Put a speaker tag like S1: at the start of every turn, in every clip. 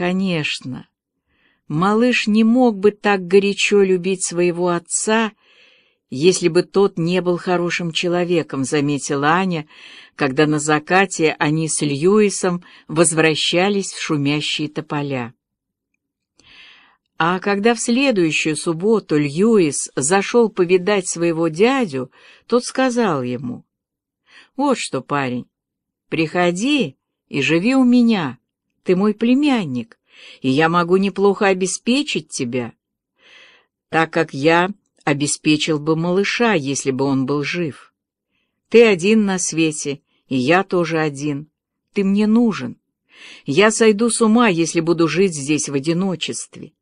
S1: Конечно, малыш не мог бы так горячо любить своего отца, если бы тот не был хорошим человеком, заметила Аня, когда на закате они с Льюисом возвращались в шумящие тополя. А когда в следующую субботу Льюис зашел повидать своего дядю, тот сказал ему, «Вот что, парень, приходи и живи у меня, ты мой племянник, и я могу неплохо обеспечить тебя, так как я обеспечил бы малыша, если бы он был жив. Ты один на свете, и я тоже один, ты мне нужен. Я сойду с ума, если буду жить здесь в одиночестве».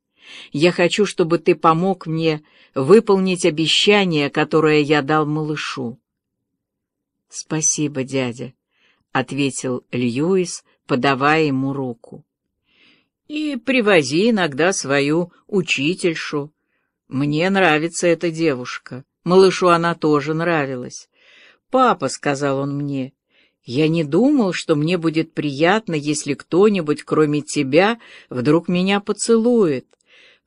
S1: Я хочу, чтобы ты помог мне выполнить обещание, которое я дал малышу. — Спасибо, дядя, — ответил Льюис, подавая ему руку. — И привози иногда свою учительшу. Мне нравится эта девушка. Малышу она тоже нравилась. «Папа», — сказал он мне, — «я не думал, что мне будет приятно, если кто-нибудь, кроме тебя, вдруг меня поцелует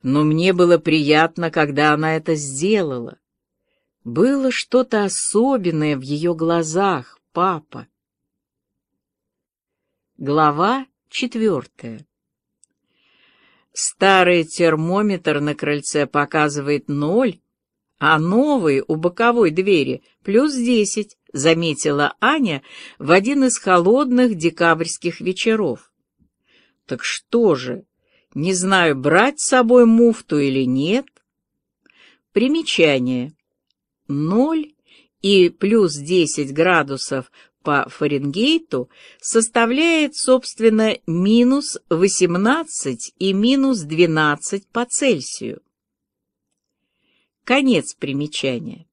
S1: но мне было приятно, когда она это сделала. Было что-то особенное в ее глазах, папа. Глава четвертая Старый термометр на крыльце показывает ноль, а новый у боковой двери плюс десять, заметила Аня в один из холодных декабрьских вечеров. Так что же, не знаю, брать с собой муфту или нет. Примечание. Ноль и плюс 10 градусов по Фаренгейту составляет, собственно, минус 18 и минус 12 по Цельсию. Конец примечания.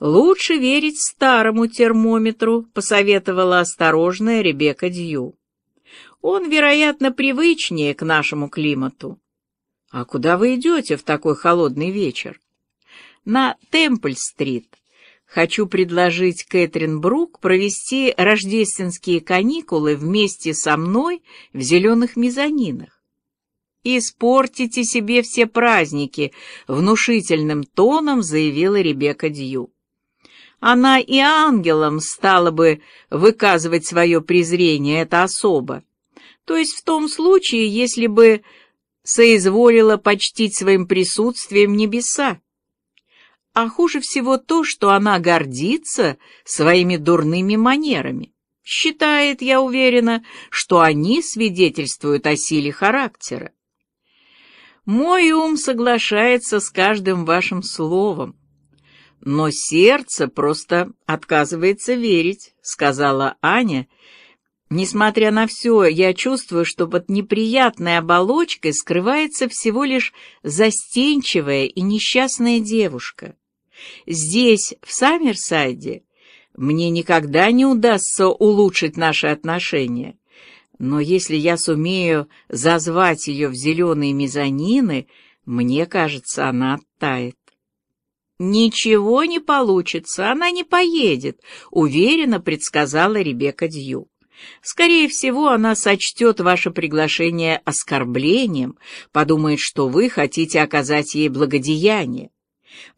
S1: «Лучше верить старому термометру», — посоветовала осторожная Ребекка Дью. Он, вероятно, привычнее к нашему климату. А куда вы идете в такой холодный вечер? На Темпль-стрит. Хочу предложить Кэтрин Брук провести рождественские каникулы вместе со мной в зеленых мезонинах. «Испортите себе все праздники», — внушительным тоном заявила Ребекка Дью. Она и ангелом стала бы выказывать свое презрение, это особо то есть в том случае, если бы соизволила почтить своим присутствием небеса. А хуже всего то, что она гордится своими дурными манерами. Считает, я уверена, что они свидетельствуют о силе характера. Мой ум соглашается с каждым вашим словом, но сердце просто отказывается верить, сказала Аня, — Несмотря на все, я чувствую, что под неприятной оболочкой скрывается всего лишь застенчивая и несчастная девушка. Здесь, в Саммерсайде, мне никогда не удастся улучшить наши отношения. Но если я сумею зазвать ее в зеленые мезонины, мне кажется, она оттает. «Ничего не получится, она не поедет», — уверенно предсказала Ребекка Дью. Скорее всего, она сочтет ваше приглашение оскорблением, подумает, что вы хотите оказать ей благодеяние.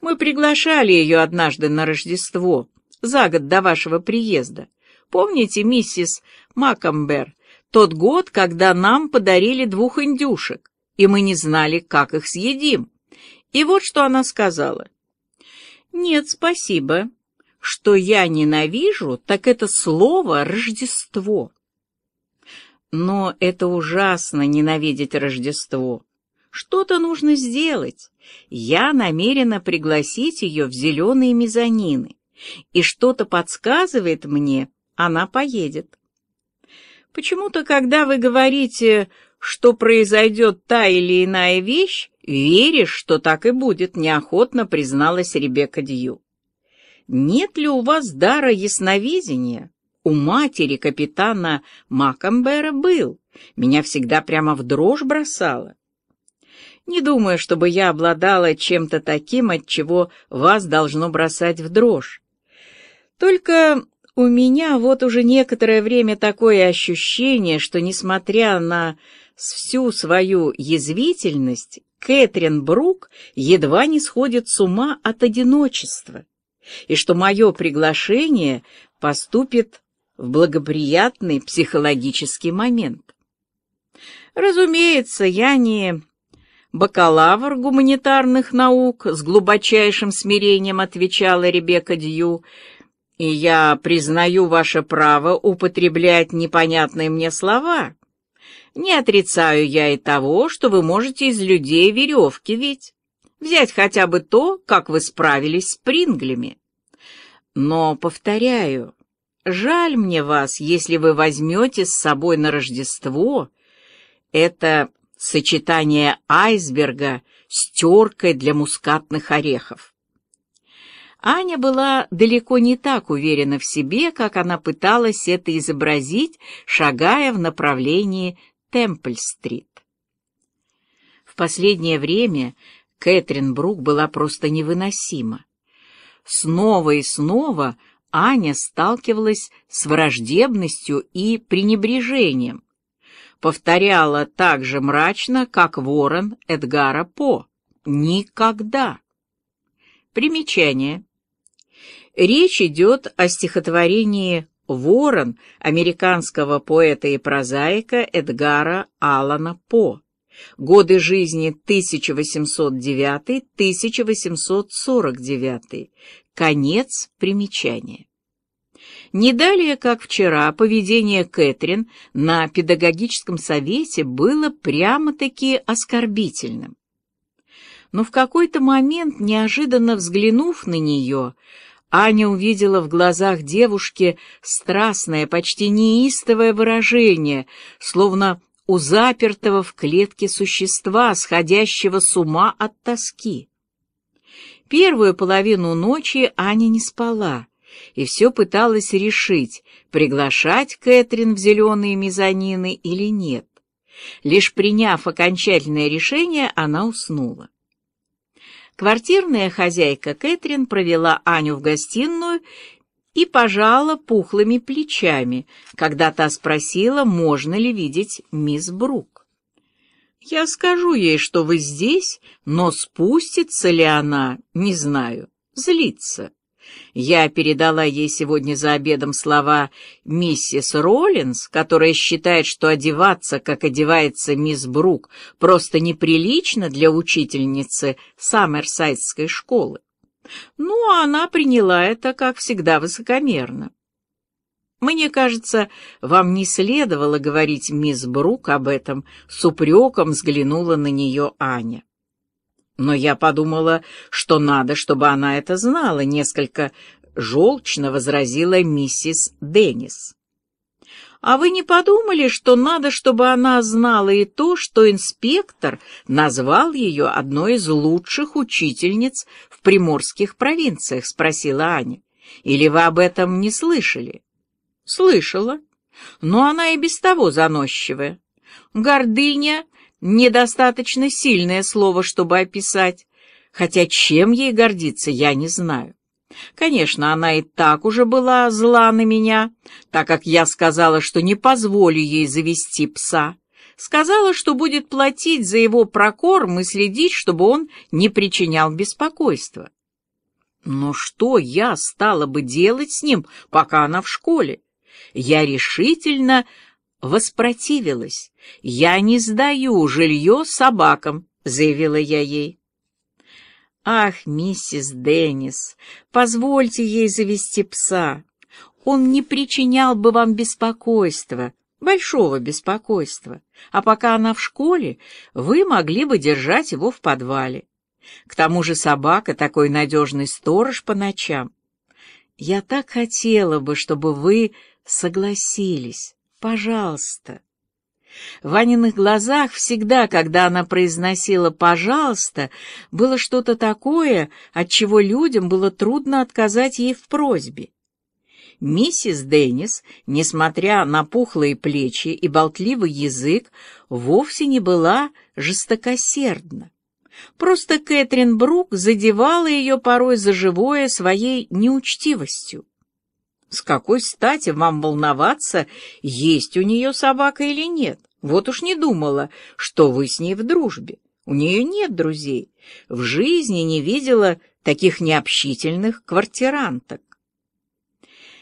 S1: Мы приглашали ее однажды на Рождество, за год до вашего приезда. Помните, миссис Макамбер, тот год, когда нам подарили двух индюшек, и мы не знали, как их съедим? И вот что она сказала. «Нет, спасибо что я ненавижу, так это слово «Рождество». Но это ужасно ненавидеть Рождество. Что-то нужно сделать. Я намерена пригласить ее в зеленые мезонины, и что-то подсказывает мне, она поедет. Почему-то, когда вы говорите, что произойдет та или иная вещь, веришь, что так и будет, неохотно призналась Ребекка Дью нет ли у вас дара ясновидения? У матери капитана Макамбера был. Меня всегда прямо в дрожь бросало. Не думаю, чтобы я обладала чем-то таким, от чего вас должно бросать в дрожь. Только у меня вот уже некоторое время такое ощущение, что, несмотря на всю свою язвительность Кэтрин Брук едва не сходит с ума от одиночества, и что мое приглашение поступит в благоприятный психологический момент. Разумеется, я не бакалавр гуманитарных наук, с глубочайшим смирением отвечала Ребекка Дью, и я признаю ваше право употреблять непонятные мне слова. Не отрицаю я и того, что вы можете из людей веревки ведь. Взять хотя бы то, как вы справились с Принглями. Но, повторяю, жаль мне вас, если вы возьмете с собой на Рождество это сочетание айсберга с теркой для мускатных орехов. Аня была далеко не так уверена в себе, как она пыталась это изобразить, шагая в направлении Темпль-стрит. В последнее время Кэтрин Брук была просто невыносима. Снова и снова Аня сталкивалась с враждебностью и пренебрежением, повторяла так же мрачно, как ворон Эдгара По. Никогда. Примечание. Речь идет о стихотворении «Ворон» американского поэта и прозаика Эдгара Аллана По. Годы жизни 1809-1849. Конец примечания. Не далее, как вчера, поведение Кэтрин на педагогическом совете было прямо-таки оскорбительным. Но в какой-то момент, неожиданно взглянув на нее, Аня увидела в глазах девушки страстное, почти неистовое выражение, словно у запертого в клетке существа, сходящего с ума от тоски. Первую половину ночи Аня не спала, и все пыталась решить, приглашать Кэтрин в зеленые мезонины или нет. Лишь приняв окончательное решение, она уснула. Квартирная хозяйка Кэтрин провела Аню в гостиную и пожала пухлыми плечами, когда та спросила, можно ли видеть мисс Брук. «Я скажу ей, что вы здесь, но спустится ли она, не знаю, злится». Я передала ей сегодня за обедом слова миссис Роллинс, которая считает, что одеваться, как одевается мисс Брук, просто неприлично для учительницы Саммерсайдской школы. Ну, а она приняла это, как всегда, высокомерно. Мне кажется, вам не следовало говорить мисс Брук об этом, с упреком взглянула на нее Аня. Но я подумала, что надо, чтобы она это знала, несколько желчно возразила миссис Деннис. А вы не подумали, что надо, чтобы она знала и то, что инспектор назвал ее одной из лучших учительниц в приморских провинциях, спросила Аня. Или вы об этом не слышали? Слышала. Но она и без того заносчивая. Гордыня недостаточно сильное слово, чтобы описать, хотя чем ей гордиться, я не знаю. Конечно, она и так уже была зла на меня, так как я сказала, что не позволю ей завести пса. Сказала, что будет платить за его прокорм и следить, чтобы он не причинял беспокойства. Но что я стала бы делать с ним, пока она в школе? Я решительно воспротивилась. «Я не сдаю жилье собакам», — заявила я ей. «Ах, миссис Деннис, позвольте ей завести пса. Он не причинял бы вам беспокойства, большого беспокойства, а пока она в школе, вы могли бы держать его в подвале. К тому же собака — такой надежный сторож по ночам. Я так хотела бы, чтобы вы согласились. Пожалуйста. В Ваниных глазах всегда, когда она произносила «пожалуйста», было что-то такое, от чего людям было трудно отказать ей в просьбе. Миссис Деннис, несмотря на пухлые плечи и болтливый язык, вовсе не была жестокосердна. Просто Кэтрин Брук задевала ее порой за живое своей неучтивостью. С какой стати вам волноваться, есть у нее собака или нет? Вот уж не думала, что вы с ней в дружбе. У нее нет друзей. В жизни не видела таких необщительных квартиранток.